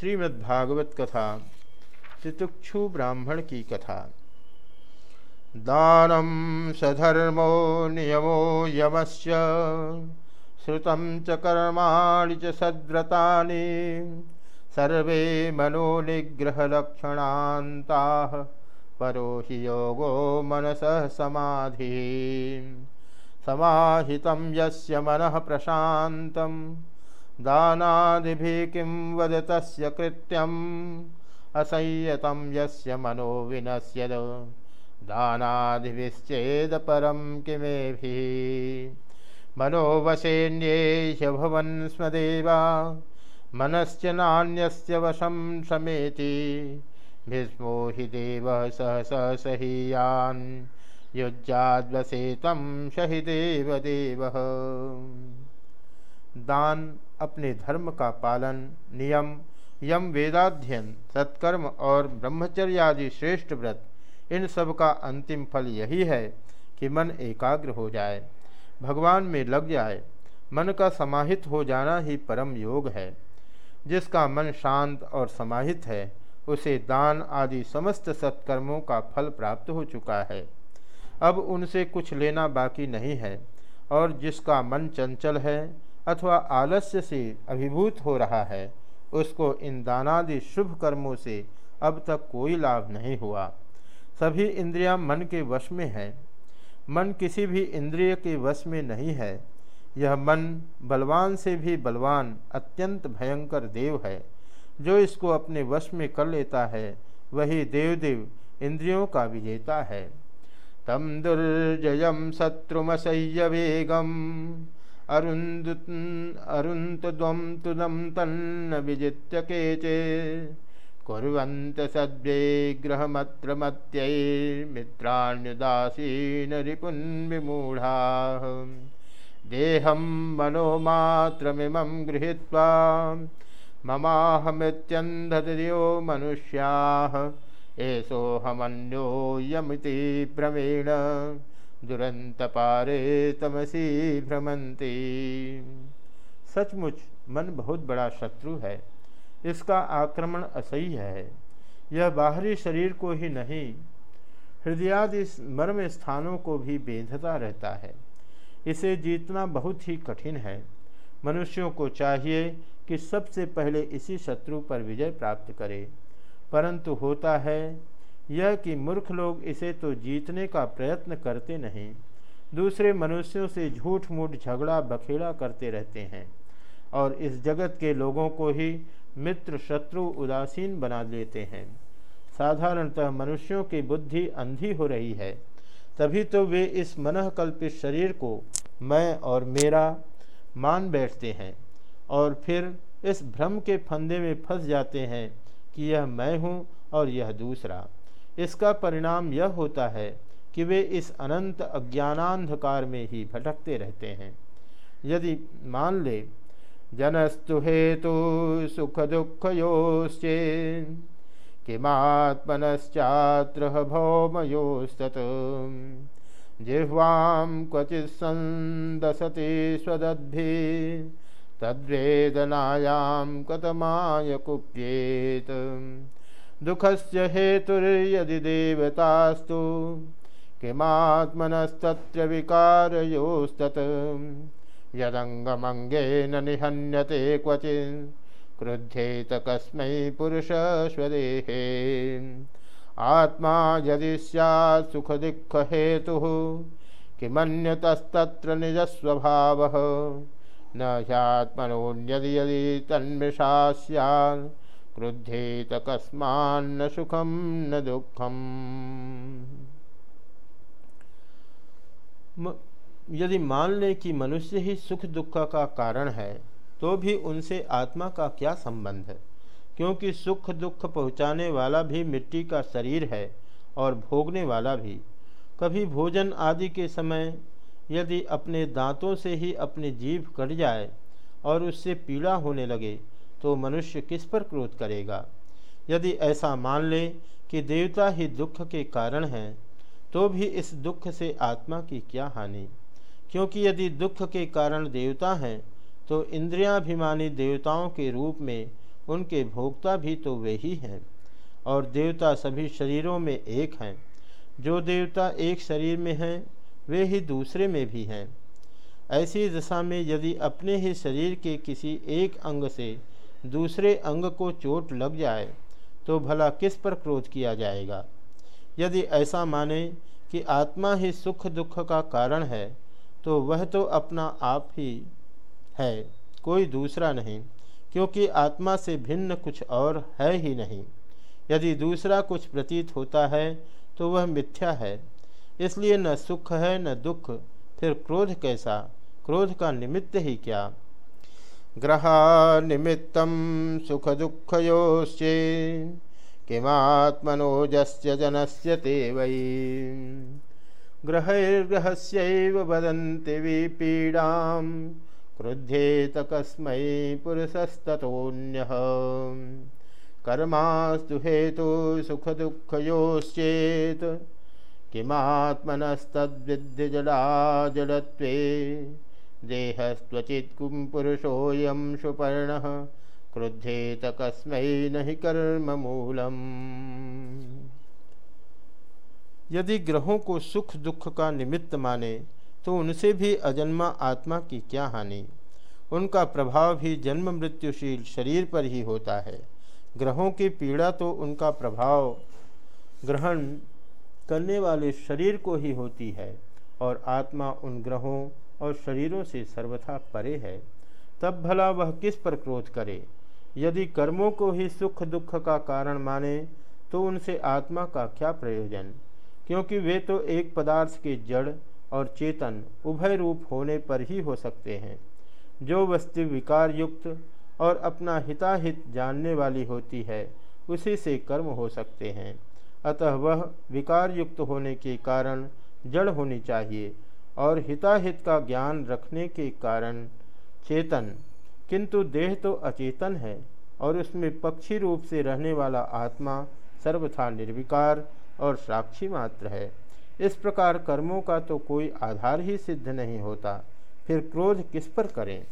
श्रीमद्भागवत कथा तितुक्षु ब्राह्मण की कथा। दानम सधर्मो नियमो यमस्य, श्रुतं च कर्माणि च सद्व्रतानि, सर्वे मनोनिग्रहलक्षणान्ताः परो हि योगो मनसः समाधिः। समाहितं यस्य मनः प्रशान्तम्। दानादिभिः किं वद तस्य कृत्यम्? असंयतं यस्य मनो विनश्यद दानादिभिश्चेदपरं किमेभिः? मनोवशेन्ये भवन् स्मदेवा मनश्च नान्यस्य वशं समेति। भीष्मो हि देवः सहस सहीयान्। युज्याद्वसेतं शहि देवदेवः। दान अपने धर्म का पालन नियम, यम वेदाध्ययन, सत्कर्म और ब्रह्मचर्य आदि श्रेष्ठ व्रत, इन सब का अंतिम फल यही है कि मन एकाग्र हो जाए, भगवान में लग जाए, मन का समाहित हो जाना ही परम योग है। जिसका मन शांत और समाहित है, उसे दान आदि समस्त सत्कर्मों का फल प्राप्त हो चुका है। अब उनसे कुछ लेना बाकी नहीं है, और जिसका मन चंचल है अथवा आलस्य से अभिभूत हो रहा है, उसको इन दानादि शुभ कर्मों से अब तक कोई लाभ नहीं हुआ। सभी इंद्रियाँ मन के वश में हैं। मन किसी भी इंद्रिय के वश में नहीं है। यह मन बलवान से भी बलवान, अत्यंत भयंकर देव है। जो इसको अपने वश में कर लेता है, वही देवदेव इंद्रियों का विजेता है। तम दुर्जयम शत्रुमसह्य वेगम। अरुन्द अरुन्तद्वं तुदं तन्न विजित्य केचे। कुर्वन्त सद्व्यग्रहमत्र मत्यैर्मित्राण्युदासीन रिपुन्विमूढाः देहं मनोमात्रमिमं गृहीत्वा ममाहमित्यन्धतयो मनुष्याः। एषोऽहमन्योऽयमिति भ्रमेण दुरंत पारे तमसी भ्रमंती। सचमुच मन बहुत बड़ा शत्रु है। इसका आक्रमण असह्य है। यह बाहरी शरीर को ही नहीं, हृदयादि मर्म स्थानों को भी बेधता रहता है। इसे जीतना बहुत ही कठिन है। मनुष्यों को चाहिए कि सबसे पहले इसी शत्रु पर विजय प्राप्त करे। परंतु होता है यह कि मूर्ख लोग इसे तो जीतने का प्रयत्न करते नहीं, दूसरे मनुष्यों से झूठ मूठ झगड़ा बखेड़ा करते रहते हैं और इस जगत के लोगों को ही मित्र शत्रु उदासीन बना लेते हैं। साधारणतः मनुष्यों की बुद्धि अंधी हो रही है। तभी तो वे इस मनकल्पित शरीर को मैं और मेरा मान बैठते हैं और फिर इस भ्रम के फंदे में फंस जाते हैं कि यह मैं हूँ और यह दूसरा। इसका परिणाम यह होता है कि वे इस अनंत अज्ञानांधकार में ही भटकते रहते हैं। यदि मान ले, जनस्तु हेतु सुख दुख योश्चे किमात्मनश्चात्र भौमयोस्तत्, जिह्वां क्वचित् सन्दसति स्वदद्भि, तद्वेदनायां कतमाय कुप्येत् दुखस्य हेतुर्यदि देवतास्तु। किमात्मनस्तत्र विकारयोस्तत्। यदङ्गमङ्गेन निहन्यते क्वचिन् क्रुध्येत कस्मै पुरुषस्वदेहे आत्मा यदि स्यात् सुखदुःखहेतुः, किमन्यतस्तत्र निजस्वभावः। न ह्यात्मनोन्यदि यदि तन्मृषा स्यात् क्रुद्धेत कस्मान्न सुखम न दुखम यदि मान लें कि मनुष्य ही सुख दुख का कारण है तो भी उनसे आत्मा का क्या संबंध है? क्योंकि सुख दुख पहुँचाने वाला भी मिट्टी का शरीर है और भोगने वाला भी। कभी भोजन आदि के समय यदि अपने दांतों से ही अपनी जीभ कट जाए और उससे पीड़ा होने लगे तो मनुष्य किस पर क्रोध करेगा? यदि ऐसा मान ले कि देवता ही दुख के कारण हैं तो भी इस दुख से आत्मा की क्या हानि? क्योंकि यदि दुख के कारण देवता हैं तो इंद्रियाभिमानी देवताओं के रूप में उनके भोक्ता भी तो वे ही हैं, और देवता सभी शरीरों में एक हैं। जो देवता एक शरीर में हैं, वे ही दूसरे में भी हैं। ऐसी दशा में यदि अपने ही शरीर के किसी एक अंग से दूसरे अंग को चोट लग जाए तो भला किस पर क्रोध किया जाएगा? यदि ऐसा माने कि आत्मा ही सुख दुख का कारण है तो वह तो अपना आप ही है, कोई दूसरा नहीं, क्योंकि आत्मा से भिन्न कुछ और है ही नहीं। यदि दूसरा कुछ प्रतीत होता है तो वह मिथ्या है। इसलिए न सुख है, न दुख, फिर क्रोध कैसा? क्रोध का निमित्त ही क्या? ग्रह निमित्त सुख दुखयोश्चे किमात्मनोजस्य जनस्य ते वै। ग्रहैर्ग्रहस्यैव वदन्ति विपीडां क्रुध्येत कस्मै पुरुषस्ततोऽन्यः। कर्मास्तु हेतु सुखदुःखयोश्चेत् किमात्मनस्तद्विद्यजडा जडत्वे देहस्त्वचित्कुं पुरुषोऽयं सुपर्णः, क्रुद्धेत कस्मै नहीं कर्म मूलम यदि ग्रहों को सुख दुख का निमित्त माने तो उनसे भी अजन्मा आत्मा की क्या हानि? उनका प्रभाव भी जन्म मृत्युशील शरीर पर ही होता है। ग्रहों की पीड़ा तो उनका प्रभाव ग्रहण करने वाले शरीर को ही होती है, और आत्मा उन ग्रहों और शरीरों से सर्वथा परे है, तब भला वह किस पर क्रोध करे? यदि कर्मों को ही सुख दुख का कारण माने तो उनसे आत्मा का क्या प्रयोजन? क्योंकि वे तो एक पदार्थ के जड़ और चेतन उभय रूप होने पर ही हो सकते हैं। जो वस्तु विकार युक्त और अपना हिताहित जानने वाली होती है, उसी से कर्म हो सकते हैं। अतः वह विकार युक्त होने के कारण जड़ होनी चाहिए और हिताहित का ज्ञान रखने के कारण चेतन। किंतु देह तो अचेतन है और उसमें पक्षी रूप से रहने वाला आत्मा सर्वथा निर्विकार और साक्षी मात्र है। इस प्रकार कर्मों का तो कोई आधार ही सिद्ध नहीं होता। फिर क्रोध किस पर करें?